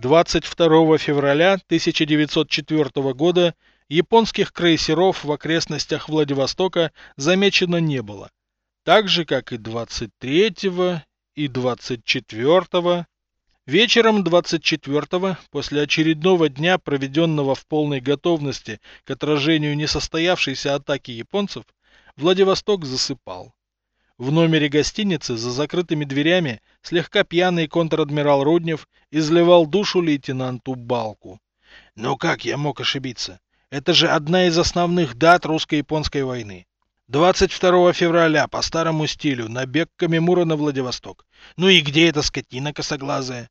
22 февраля 1904 года японских крейсеров в окрестностях Владивостока замечено не было. Так же, как и 23 и 24 Вечером 24-го, после очередного дня, проведенного в полной готовности к отражению несостоявшейся атаки японцев, Владивосток засыпал. В номере гостиницы за закрытыми дверями слегка пьяный контр-адмирал Руднев изливал душу лейтенанту Балку. «Ну как я мог ошибиться? Это же одна из основных дат русско-японской войны. 22 февраля по старому стилю набег Камимура на Владивосток. Ну и где эта скотина косоглазая?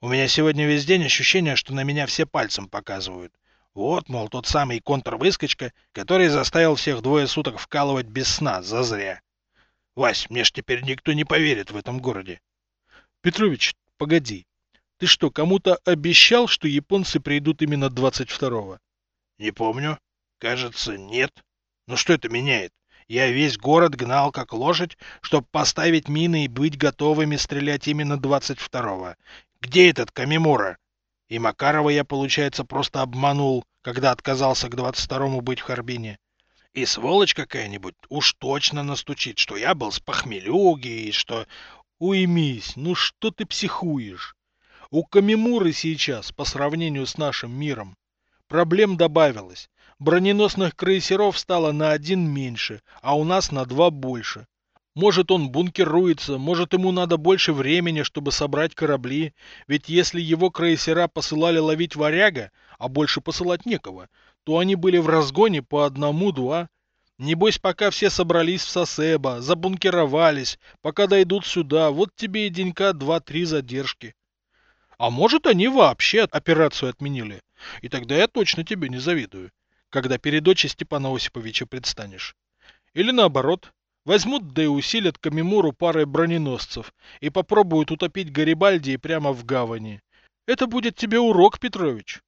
У меня сегодня весь день ощущение, что на меня все пальцем показывают. Вот, мол, тот самый контрвыскочка, который заставил всех двое суток вкалывать без сна, зазря. Вась, мне ж теперь никто не поверит в этом городе. Петрович, погоди. Ты что, кому-то обещал, что японцы придут именно 22-го? Не помню. Кажется, нет. Но что это меняет? Я весь город гнал как лошадь, чтобы поставить мины и быть готовыми стрелять именно 22-го. Где этот Камимура? И Макарова я, получается, просто обманул, когда отказался к 22-му быть в Харбине. И сволочь какая-нибудь уж точно настучит, что я был с похмелюги и что... Уймись, ну что ты психуешь? У Камимуры сейчас, по сравнению с нашим миром, проблем добавилось. Броненосных крейсеров стало на один меньше, а у нас на два больше. Может, он бункеруется, может, ему надо больше времени, чтобы собрать корабли, ведь если его крейсера посылали ловить варяга, а больше посылать некого, то они были в разгоне по одному-два. Небось, пока все собрались в Сосеба, забункеровались, пока дойдут сюда, вот тебе и денька два-три задержки. А может, они вообще операцию отменили. И тогда я точно тебе не завидую, когда перед очи Степана Осиповича предстанешь. Или наоборот, возьмут да и усилят Камимуру парой броненосцев и попробуют утопить Гарибальди прямо в гавани. Это будет тебе урок, Петрович.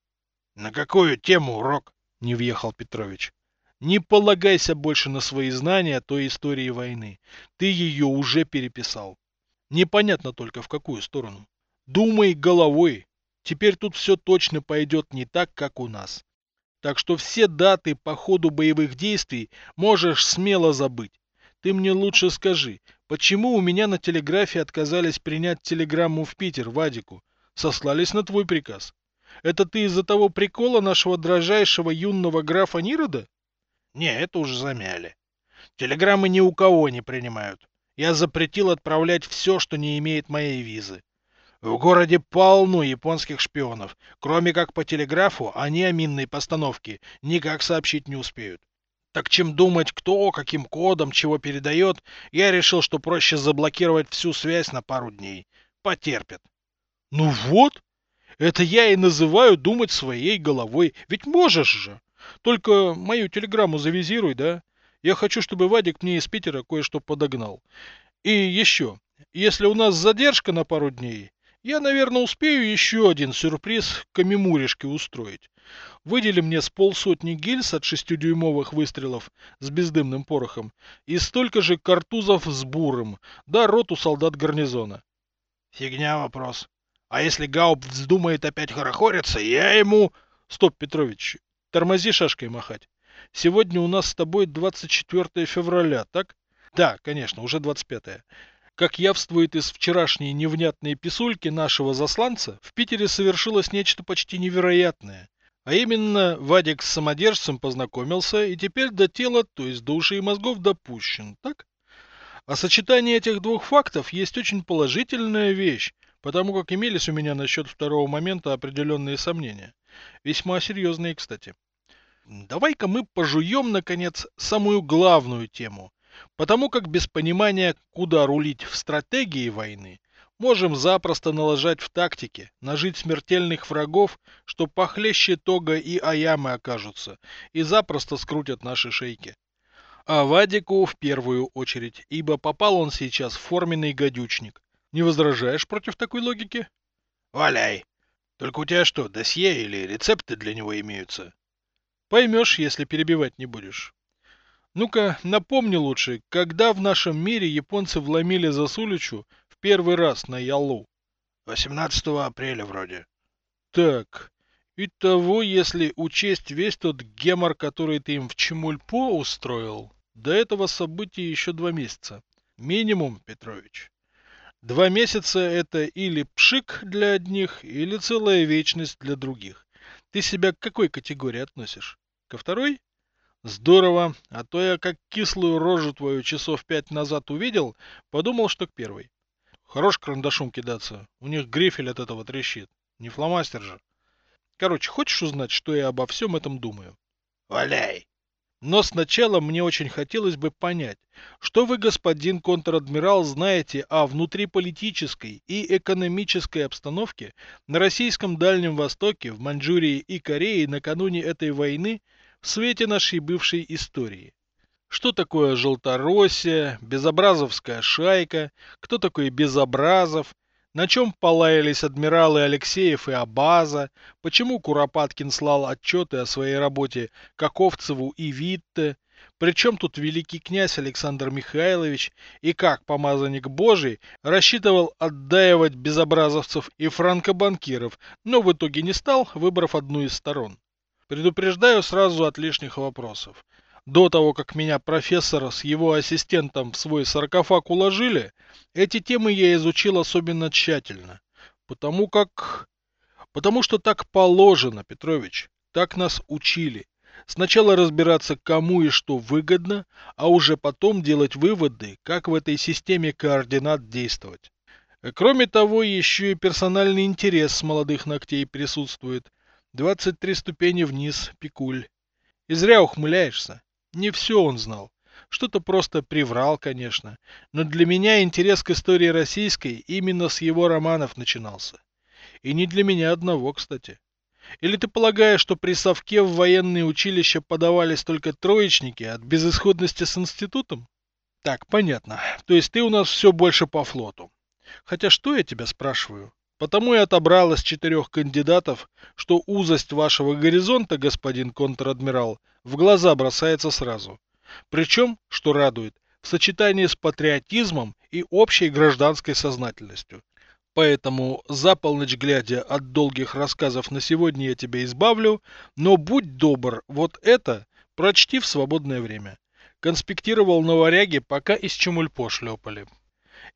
На какую тему урок? Не въехал Петрович. Не полагайся больше на свои знания той истории войны. Ты ее уже переписал. Непонятно только в какую сторону. Думай головой. Теперь тут все точно пойдет не так, как у нас. Так что все даты по ходу боевых действий можешь смело забыть. Ты мне лучше скажи, почему у меня на телеграфе отказались принять телеграмму в Питер, Вадику? Сослались на твой приказ. Это ты из-за того прикола нашего дрожайшего юного графа Нирода? Не, это уже замяли. Телеграммы ни у кого не принимают. Я запретил отправлять все, что не имеет моей визы. В городе полно японских шпионов. Кроме как по телеграфу, они о минной постановке никак сообщить не успеют. Так чем думать, кто, каким кодом, чего передает, я решил, что проще заблокировать всю связь на пару дней. Потерпят. Ну вот, это я и называю думать своей головой. Ведь можешь же. Только мою телеграмму завизируй, да? Я хочу, чтобы Вадик мне из Питера кое-что подогнал. И еще, если у нас задержка на пару дней, я, наверное, успею еще один сюрприз камемуришке устроить. Выдели мне с полсотни гильз от шестидюймовых выстрелов с бездымным порохом и столько же картузов с буром, да роту солдат гарнизона. Фигня вопрос. А если Гауп вздумает опять хорохориться, я ему... Стоп, Петрович, тормози шашкой махать. Сегодня у нас с тобой 24 февраля, так? Да, конечно, уже 25. -е. Как явствует из вчерашней невнятной писульки нашего засланца, в Питере совершилось нечто почти невероятное. А именно, Вадик с самодержцем познакомился и теперь до тела, то есть до ушей и мозгов допущен, так? А сочетание этих двух фактов есть очень положительная вещь, потому как имелись у меня насчет второго момента определенные сомнения. Весьма серьезные, кстати. Давай-ка мы пожуем, наконец, самую главную тему. Потому как без понимания, куда рулить в стратегии войны, можем запросто налажать в тактике, нажить смертельных врагов, что похлеще Тога и Аямы окажутся, и запросто скрутят наши шейки. А Вадику в первую очередь, ибо попал он сейчас в форменный гадючник, не возражаешь против такой логики? Валяй. Только у тебя что, досье или рецепты для него имеются? Поймешь, если перебивать не будешь. Ну-ка, напомни лучше, когда в нашем мире японцы вломили за Суличу в первый раз на Ялу? 18 апреля вроде. Так, итого, если учесть весь тот гемор, который ты им в Чемульпо устроил, до этого события еще два месяца. Минимум, Петрович. Два месяца это или пшик для одних, или целая вечность для других. Ты себя к какой категории относишь? Ко второй? Здорово, а то я как кислую рожу твою часов пять назад увидел, подумал, что к первой. Хорош карандашом кидаться, у них грифель от этого трещит. Не фломастер же. Короче, хочешь узнать, что я обо всем этом думаю? Валяй! Но сначала мне очень хотелось бы понять, что вы, господин контр-адмирал, знаете о внутриполитической и экономической обстановке на российском Дальнем Востоке, в Маньчжурии и Корее накануне этой войны в свете нашей бывшей истории. Что такое Желтороссия, Безобразовская шайка, кто такой Безобразов, на чем полаялись адмиралы Алексеев и Абаза, почему Куропаткин слал отчеты о своей работе Каковцеву и Витте, причем тут великий князь Александр Михайлович и как помазанник Божий рассчитывал отдаивать безобразовцев и франкобанкиров, но в итоге не стал, выбрав одну из сторон. Предупреждаю сразу от лишних вопросов. До того, как меня профессор с его ассистентом в свой саркофаг уложили, эти темы я изучил особенно тщательно. Потому как... Потому что так положено, Петрович. Так нас учили. Сначала разбираться, кому и что выгодно, а уже потом делать выводы, как в этой системе координат действовать. Кроме того, еще и персональный интерес с молодых ногтей присутствует. 23 ступени вниз, пикуль. И зря ухмыляешься. Не все он знал. Что-то просто приврал, конечно. Но для меня интерес к истории российской именно с его романов начинался. И не для меня одного, кстати. Или ты полагаешь, что при совке в военные училища подавались только троечники от безысходности с институтом? Так, понятно. То есть ты у нас все больше по флоту. Хотя что я тебя спрашиваю? Потому и отобрал из четырех кандидатов, что узость вашего горизонта, господин контр-адмирал, в глаза бросается сразу. Причем, что радует, в сочетании с патриотизмом и общей гражданской сознательностью. Поэтому за полночь глядя от долгих рассказов на сегодня я тебя избавлю, но будь добр, вот это прочти в свободное время. Конспектировал на варяге, пока из Чемульпо шлепали.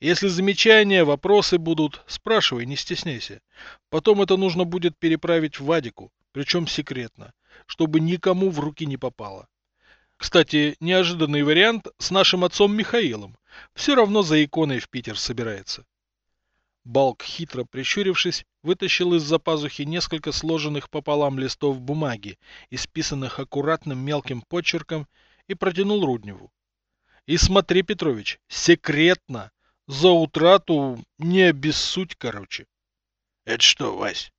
Если замечания, вопросы будут, спрашивай, не стесняйся. Потом это нужно будет переправить в Вадику, причем секретно, чтобы никому в руки не попало. Кстати, неожиданный вариант с нашим отцом Михаилом. Все равно за иконой в Питер собирается. Балк, хитро прищурившись, вытащил из-за пазухи несколько сложенных пополам листов бумаги, исписанных аккуратным мелким почерком, и протянул Рудневу. И смотри, Петрович, секретно, за утрату не обессудь, короче. Это что, Вась?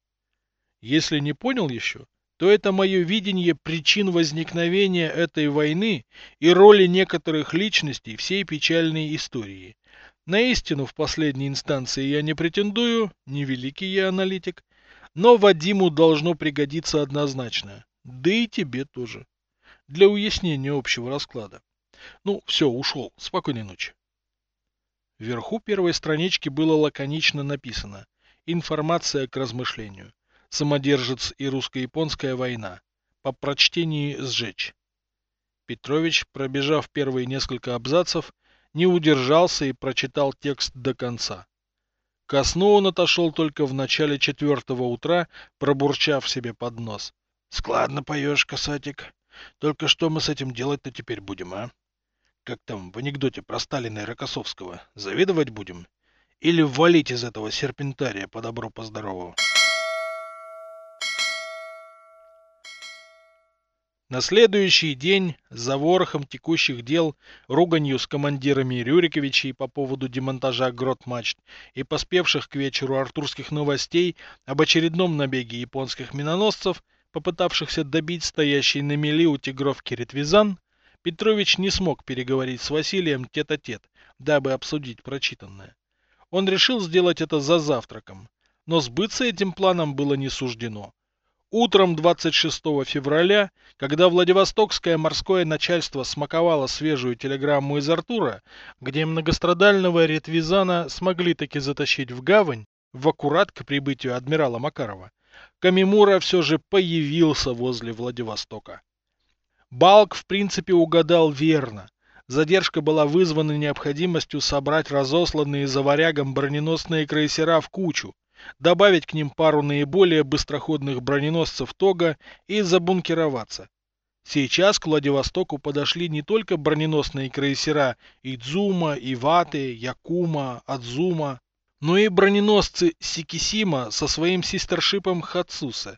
Если не понял еще, то это мое видение причин возникновения этой войны и роли некоторых личностей всей печальной истории. На истину в последней инстанции я не претендую, не великий я аналитик, но Вадиму должно пригодиться однозначно, да и тебе тоже, для уяснения общего расклада. Ну, все, ушел. Спокойной ночи. Вверху первой странички было лаконично написано «Информация к размышлению. Самодержец и русско-японская война. По прочтении сжечь». Петрович, пробежав первые несколько абзацев, не удержался и прочитал текст до конца. Ко сну он отошел только в начале четвертого утра, пробурчав себе под нос. «Складно поешь, касатик. Только что мы с этим делать-то теперь будем, а?» Как там в анекдоте про Сталина и Рокоссовского, завидовать будем? Или валить из этого серпентария по добру, по здорову? На следующий день, за ворохом текущих дел, руганью с командирами Рюриковичей по поводу демонтажа грот-мачт и поспевших к вечеру артурских новостей об очередном набеге японских миноносцев, попытавшихся добить стоящий на мели у тигровки Ретвизан, Петрович не смог переговорить с Василием тет-а-тет, -тет, дабы обсудить прочитанное. Он решил сделать это за завтраком, но сбыться этим планом было не суждено. Утром 26 февраля, когда Владивостокское морское начальство смаковало свежую телеграмму из Артура, где многострадального ретвизана смогли таки затащить в гавань, в аккурат к прибытию адмирала Макарова, Камимура все же появился возле Владивостока. Балк в принципе угадал верно. Задержка была вызвана необходимостью собрать разосланные за варягом броненосные крейсера в кучу, добавить к ним пару наиболее быстроходных броненосцев Тога и забункероваться. Сейчас к Владивостоку подошли не только броненосные крейсера Идзума, Иваты, Якума, Адзума, но и броненосцы Сикисима со своим систершипом Хацуса.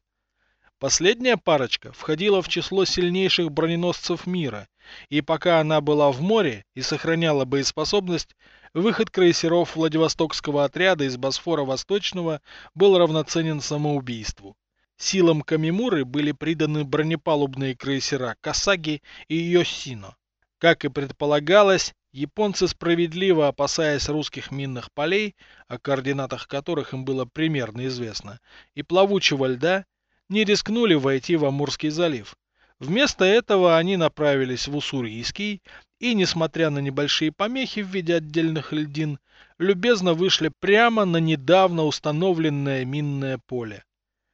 Последняя парочка входила в число сильнейших броненосцев мира, и пока она была в море и сохраняла боеспособность, выход крейсеров Владивостокского отряда из Босфора Восточного был равноценен самоубийству. Силам Камимуры были приданы бронепалубные крейсера Касаги и Йосино. Как и предполагалось, японцы справедливо опасаясь русских минных полей, о координатах которых им было примерно известно, и плавучего льда, не рискнули войти в Амурский залив. Вместо этого они направились в Уссурийский и, несмотря на небольшие помехи в виде отдельных льдин, любезно вышли прямо на недавно установленное минное поле.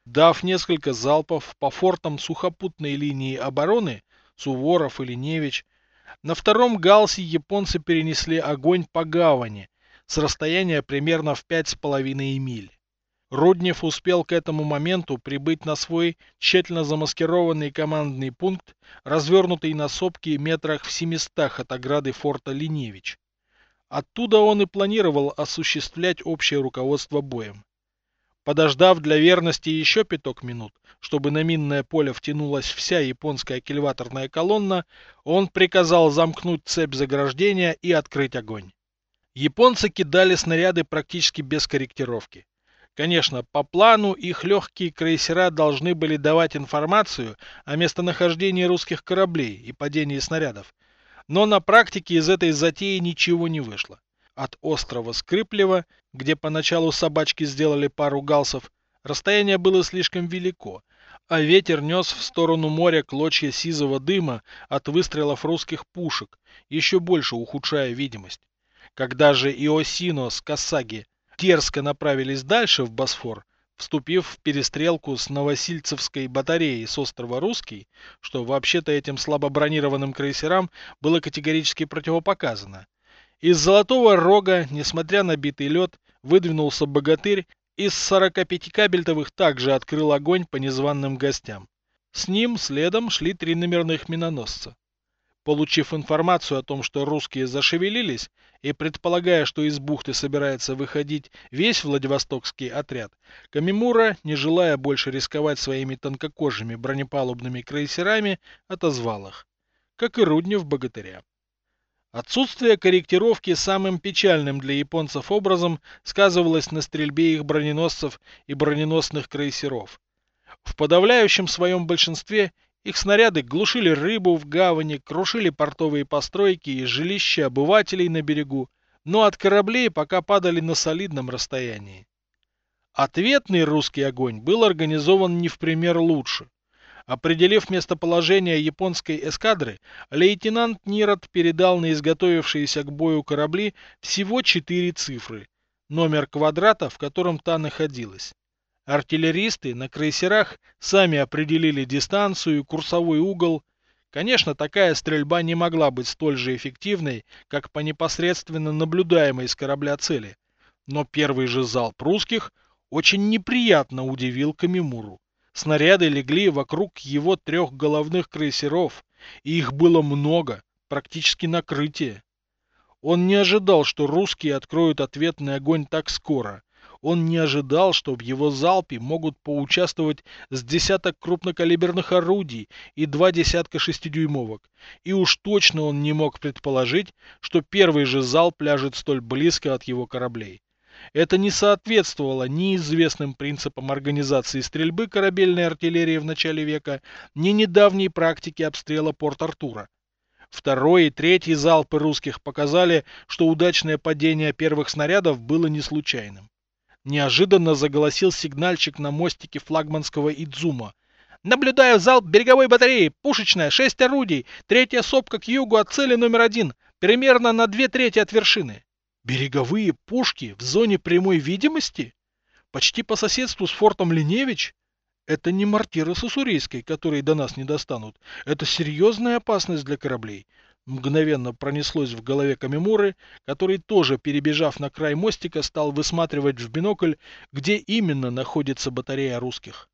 Дав несколько залпов по фортам сухопутной линии обороны, Суворов или Невич, на втором галсе японцы перенесли огонь по гавани с расстояния примерно в пять с половиной миль. Руднев успел к этому моменту прибыть на свой тщательно замаскированный командный пункт, развернутый на сопке метрах в семистах от ограды форта Линевич. Оттуда он и планировал осуществлять общее руководство боем. Подождав для верности еще пяток минут, чтобы на минное поле втянулась вся японская кильваторная колонна, он приказал замкнуть цепь заграждения и открыть огонь. Японцы кидали снаряды практически без корректировки. Конечно, по плану их легкие крейсера должны были давать информацию о местонахождении русских кораблей и падении снарядов. Но на практике из этой затеи ничего не вышло. От острова Скрыплева, где поначалу собачки сделали пару галсов, расстояние было слишком велико, а ветер нес в сторону моря клочья сизого дыма от выстрелов русских пушек, еще больше ухудшая видимость. Когда же Иосино с Касаги дерзко направились дальше в Босфор, вступив в перестрелку с Новосильцевской батареей с острова Русский, что вообще-то этим слабо бронированным крейсерам было категорически противопоказано, из Золотого Рога, несмотря на битый лед, выдвинулся богатырь из 45 кабельтовых также открыл огонь по незваным гостям. С ним следом шли три номерных миноносца. Получив информацию о том, что русские зашевелились, и предполагая, что из бухты собирается выходить весь Владивостокский отряд, Камимура, не желая больше рисковать своими тонкокожими бронепалубными крейсерами, отозвал их, как и Руднев богатыря. Отсутствие корректировки самым печальным для японцев образом сказывалось на стрельбе их броненосцев и броненосных крейсеров. В подавляющем своем большинстве их снаряды глушили рыбу в гавани, крушили портовые постройки и жилища обывателей на берегу, но от кораблей пока падали на солидном расстоянии. Ответный русский огонь был организован не в пример лучше. Определив местоположение японской эскадры, лейтенант Нирот передал на изготовившиеся к бою корабли всего четыре цифры, номер квадрата, в котором та находилась. Артиллеристы на крейсерах сами определили дистанцию и курсовой угол. Конечно, такая стрельба не могла быть столь же эффективной, как по непосредственно наблюдаемой с корабля цели. Но первый же залп русских очень неприятно удивил Камимуру. Снаряды легли вокруг его трех головных крейсеров, и их было много, практически накрытие. Он не ожидал, что русские откроют ответный огонь так скоро. Он не ожидал, что в его залпе могут поучаствовать с десяток крупнокалиберных орудий и два десятка шестидюймовок. И уж точно он не мог предположить, что первый же залп ляжет столь близко от его кораблей. Это не соответствовало ни известным принципам организации стрельбы корабельной артиллерии в начале века, ни недавней практике обстрела Порт-Артура. Второй и третий залпы русских показали, что удачное падение первых снарядов было не случайным. Неожиданно заголосил сигнальщик на мостике флагманского Идзума. «Наблюдаю залп береговой батареи! Пушечная, шесть орудий! Третья сопка к югу от цели номер один! Примерно на две трети от вершины!» Береговые пушки в зоне прямой видимости? Почти по соседству с фортом Леневич? Это не мортиры с которые до нас не достанут. Это серьезная опасность для кораблей. Мгновенно пронеслось в голове Камимуры, который тоже, перебежав на край мостика, стал высматривать в бинокль, где именно находится батарея русских.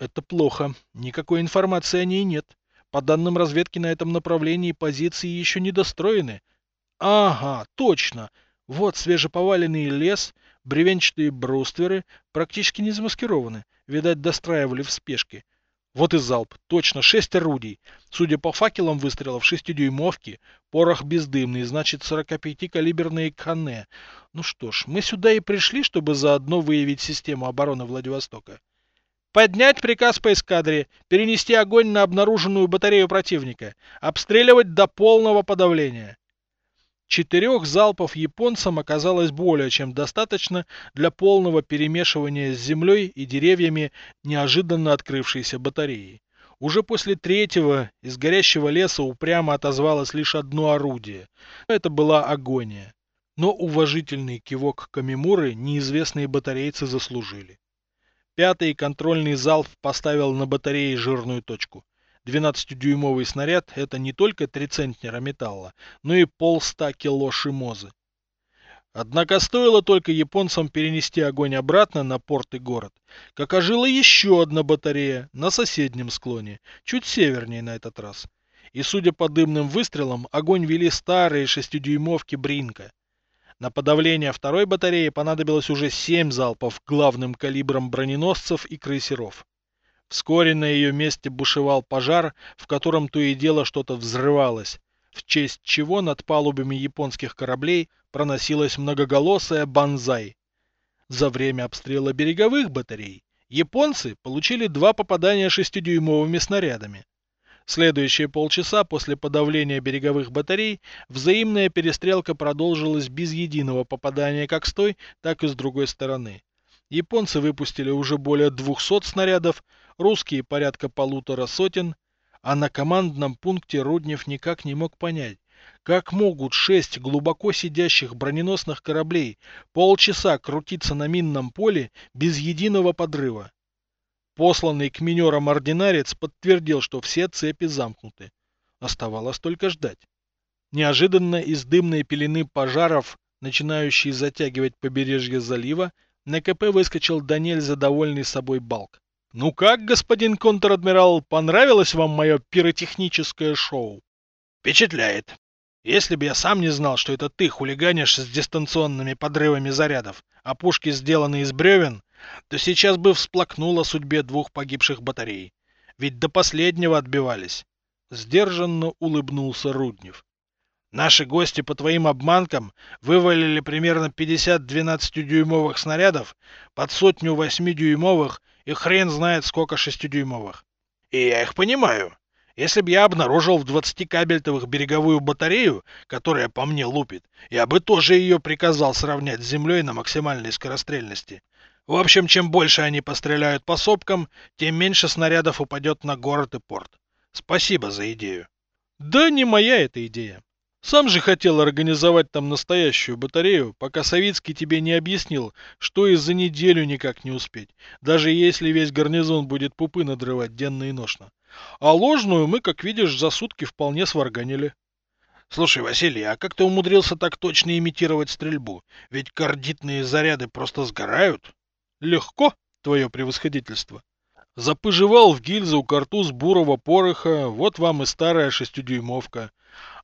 Это плохо. Никакой информации о ней нет. По данным разведки на этом направлении позиции еще не достроены. Ага, точно. Вот свежеповаленный лес, бревенчатые брустверы, практически не замаскированы. Видать, достраивали в спешке. Вот и залп. Точно, шесть орудий. Судя по факелам выстрелов, шестидюймовки, порох бездымный, значит 45-калиберные канне. Ну что ж, мы сюда и пришли, чтобы заодно выявить систему обороны Владивостока. Поднять приказ по эскадре, перенести огонь на обнаруженную батарею противника, обстреливать до полного подавления. Четырех залпов японцам оказалось более чем достаточно для полного перемешивания с землей и деревьями неожиданно открывшейся батареи. Уже после третьего из горящего леса упрямо отозвалось лишь одно орудие. Это была агония. Но уважительный кивок Камимуры неизвестные батарейцы заслужили. Пятый контрольный залп поставил на батарее жирную точку. 12-дюймовый снаряд – это не только 3 центнера металла, но и полста кило шимозы. Однако стоило только японцам перенести огонь обратно на порт и город, как ожила еще одна батарея на соседнем склоне, чуть севернее на этот раз. И судя по дымным выстрелам, огонь вели старые шестидюймовки Бринка. На подавление второй батареи понадобилось уже семь залпов главным калибром броненосцев и крейсеров. Вскоре на ее месте бушевал пожар, в котором то и дело что-то взрывалось, в честь чего над палубами японских кораблей проносилась многоголосая банзай. За время обстрела береговых батарей японцы получили два попадания шестидюймовыми снарядами. Следующие полчаса после подавления береговых батарей взаимная перестрелка продолжилась без единого попадания как с той, так и с другой стороны. Японцы выпустили уже более 200 снарядов, русские порядка полутора сотен, а на командном пункте Руднев никак не мог понять, как могут шесть глубоко сидящих броненосных кораблей полчаса крутиться на минном поле без единого подрыва. Посланный к минерам ординарец подтвердил, что все цепи замкнуты. Оставалось только ждать. Неожиданно из дымной пелены пожаров, начинающей затягивать побережье залива, на КП выскочил Даниэль задовольный собой Балк. «Ну как, господин контр-адмирал, понравилось вам мое пиротехническое шоу?» «Впечатляет. Если бы я сам не знал, что это ты хулиганишь с дистанционными подрывами зарядов, а пушки сделаны из бревен, то сейчас бы всплакнул о судьбе двух погибших батарей. Ведь до последнего отбивались». Сдержанно улыбнулся Руднев. Наши гости по твоим обманкам вывалили примерно 50 12-дюймовых снарядов под сотню 8-дюймовых и хрен знает сколько шестидюймовых. И я их понимаю. Если бы я обнаружил в 20-кабельтовых береговую батарею, которая по мне лупит, я бы тоже ее приказал сравнять с землей на максимальной скорострельности. В общем, чем больше они постреляют по сопкам, тем меньше снарядов упадет на город и порт. Спасибо за идею. Да не моя эта идея. Сам же хотел организовать там настоящую батарею, пока Савицкий тебе не объяснил, что и за неделю никак не успеть, даже если весь гарнизон будет пупы надрывать денно и ношно. А ложную мы, как видишь, за сутки вполне сварганили. Слушай, Василий, а как ты умудрился так точно имитировать стрельбу? Ведь кардитные заряды просто сгорают. Легко, твое превосходительство. Запыжевал в гильзу картуз бурого пороха, вот вам и старая шестидюймовка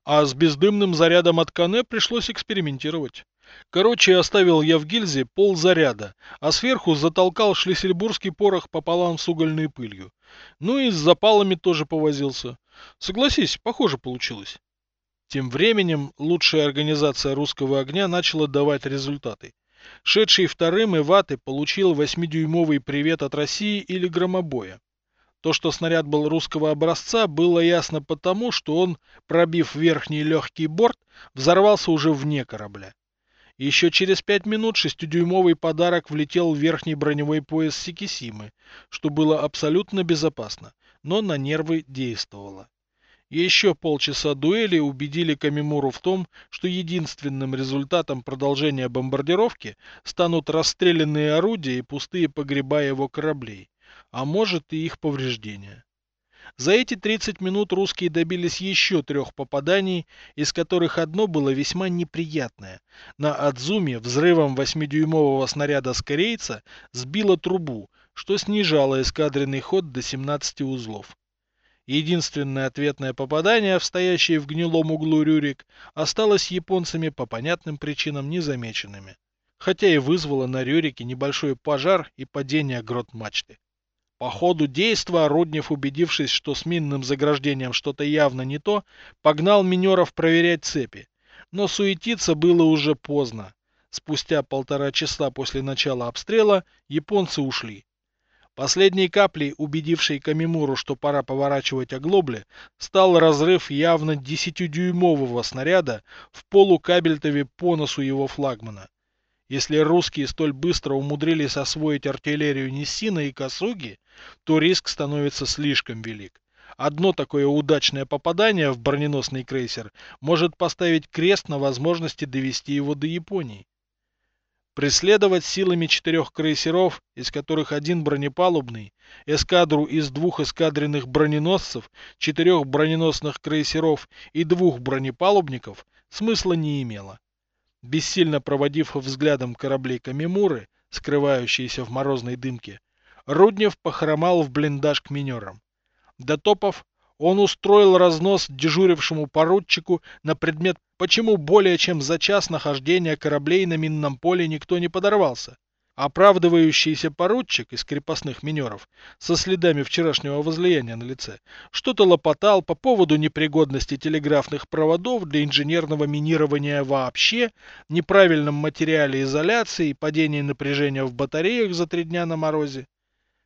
а с бездымным зарядом от Кане пришлось экспериментировать. Короче, оставил я в гильзе пол заряда, а сверху затолкал шлиссельбургский порох пополам с угольной пылью. Ну и с запалами тоже повозился. Согласись, похоже получилось. Тем временем лучшая организация русского огня начала давать результаты. Шедший вторым Иваты получил 8-дюймовый привет от России или громобоя. То, что снаряд был русского образца, было ясно потому, что он, пробив верхний легкий борт, взорвался уже вне корабля. Еще через пять минут шестидюймовый подарок влетел в верхний броневой пояс Сикисимы, что было абсолютно безопасно, но на нервы действовало. Еще полчаса дуэли убедили Камимуру в том, что единственным результатом продолжения бомбардировки станут расстрелянные орудия и пустые погреба его кораблей а может и их повреждения. За эти 30 минут русские добились еще трех попаданий, из которых одно было весьма неприятное. На Адзуме взрывом 8-дюймового снаряда с корейца сбило трубу, что снижало эскадренный ход до 17 узлов. Единственное ответное попадание в стоящий в гнилом углу Рюрик осталось японцами по понятным причинам незамеченными, хотя и вызвало на Рюрике небольшой пожар и падение грот мачты. По ходу действа Руднев, убедившись, что с минным заграждением что-то явно не то, погнал минеров проверять цепи. Но суетиться было уже поздно. Спустя полтора часа после начала обстрела японцы ушли. Последней каплей, убедившей Камимуру, что пора поворачивать оглобли, стал разрыв явно десятидюймового снаряда в полукабельтове по носу его флагмана. Если русские столь быстро умудрились освоить артиллерию Ниссина и Косуги, то риск становится слишком велик. Одно такое удачное попадание в броненосный крейсер может поставить крест на возможности довести его до Японии. Преследовать силами четырех крейсеров, из которых один бронепалубный, эскадру из двух эскадренных броненосцев, четырех броненосных крейсеров и двух бронепалубников смысла не имело. Бессильно проводив взглядом кораблей Камимуры, скрывающиеся в морозной дымке, Руднев похромал в блиндаж к минерам. Дотопав, он устроил разнос дежурившему поручику на предмет, почему более чем за час нахождения кораблей на минном поле никто не подорвался. Оправдывающийся поручик из крепостных минеров со следами вчерашнего возлияния на лице что-то лопотал по поводу непригодности телеграфных проводов для инженерного минирования вообще, неправильном материале изоляции и падении напряжения в батареях за три дня на морозе.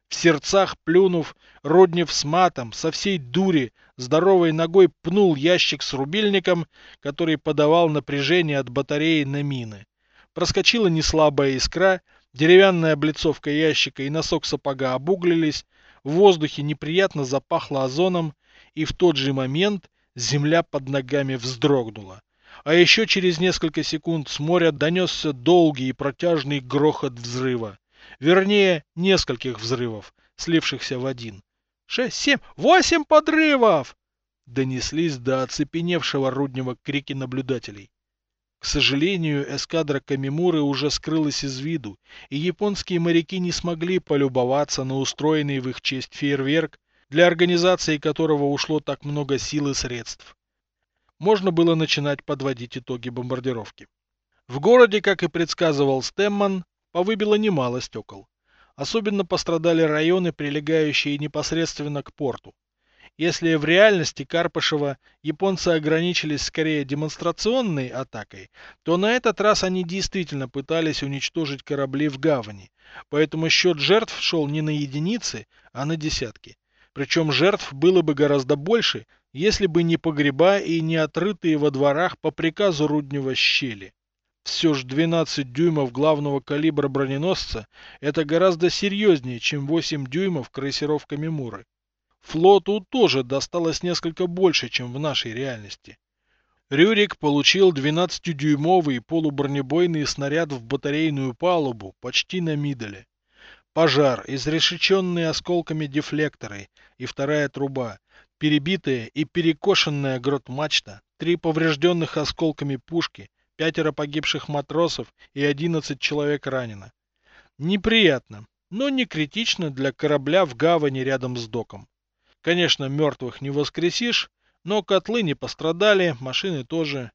В сердцах плюнув, Роднев с матом, со всей дури, здоровой ногой пнул ящик с рубильником, который подавал напряжение от батареи на мины. Проскочила неслабая искра, деревянная облицовка ящика и носок сапога обуглились, в воздухе неприятно запахло озоном, и в тот же момент земля под ногами вздрогнула. А еще через несколько секунд с моря донесся долгий и протяжный грохот взрыва. Вернее, нескольких взрывов, слившихся в один. «Шесть, семь, восемь подрывов!» Донеслись до оцепеневшего Руднева крики наблюдателей. К сожалению, эскадра Камимуры уже скрылась из виду, и японские моряки не смогли полюбоваться на устроенный в их честь фейерверк, для организации которого ушло так много сил и средств. Можно было начинать подводить итоги бомбардировки. В городе, как и предсказывал Стемман, повыбило немало стекол. Особенно пострадали районы, прилегающие непосредственно к порту. Если в реальности Карпышева японцы ограничились скорее демонстрационной атакой, то на этот раз они действительно пытались уничтожить корабли в гавани, поэтому счет жертв шел не на единицы, а на десятки. Причем жертв было бы гораздо больше, если бы не погреба и не отрытые во дворах по приказу Руднева щели. Все же 12 дюймов главного калибра броненосца – это гораздо серьезнее, чем 8 дюймов крейсеров Камимуры. Флоту тоже досталось несколько больше, чем в нашей реальности. Рюрик получил 12-дюймовый полубронебойный снаряд в батарейную палубу почти на мидоле. Пожар, изрешеченные осколками дефлекторы и вторая труба, перебитая и перекошенная грот-мачта, три поврежденных осколками пушки, пятеро погибших матросов и 11 человек ранено. Неприятно, но не критично для корабля в гавани рядом с доком. Конечно, мертвых не воскресишь, но котлы не пострадали, машины тоже.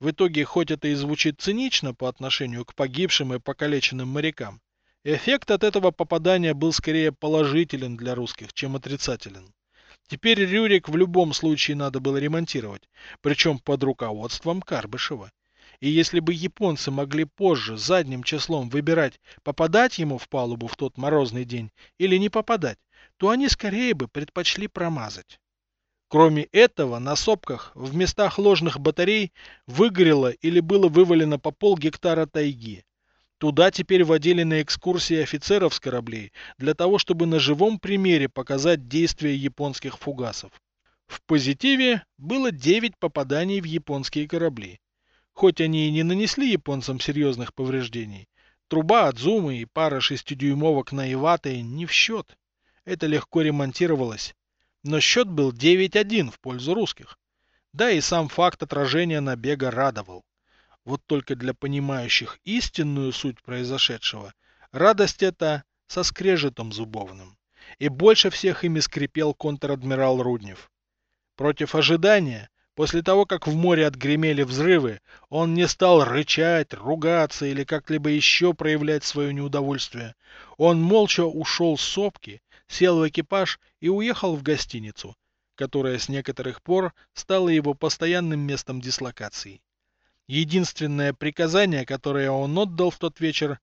В итоге, хоть это и звучит цинично по отношению к погибшим и покалеченным морякам, эффект от этого попадания был скорее положителен для русских, чем отрицателен. Теперь Рюрик в любом случае надо было ремонтировать, причем под руководством Карбышева. И если бы японцы могли позже задним числом выбирать, попадать ему в палубу в тот морозный день или не попадать, то они скорее бы предпочли промазать. Кроме этого, на сопках в местах ложных батарей выгорело или было вывалено по пол гектара тайги. Туда теперь водили на экскурсии офицеров с кораблей, для того, чтобы на живом примере показать действия японских фугасов. В позитиве было 9 попаданий в японские корабли. Хоть они и не нанесли японцам серьезных повреждений, труба от зумы и пара шестидюймовок на Иваты не в счет. Это легко ремонтировалось. Но счет был 9-1 в пользу русских. Да и сам факт отражения набега радовал. Вот только для понимающих истинную суть произошедшего, радость эта со скрежетом зубовным. И больше всех ими скрипел контр-адмирал Руднев. Против ожидания, после того, как в море отгремели взрывы, он не стал рычать, ругаться или как-либо еще проявлять свое неудовольствие. Он молча ушел с сопки, сел в экипаж и уехал в гостиницу, которая с некоторых пор стала его постоянным местом дислокации. Единственное приказание, которое он отдал в тот вечер,